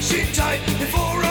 She tight before I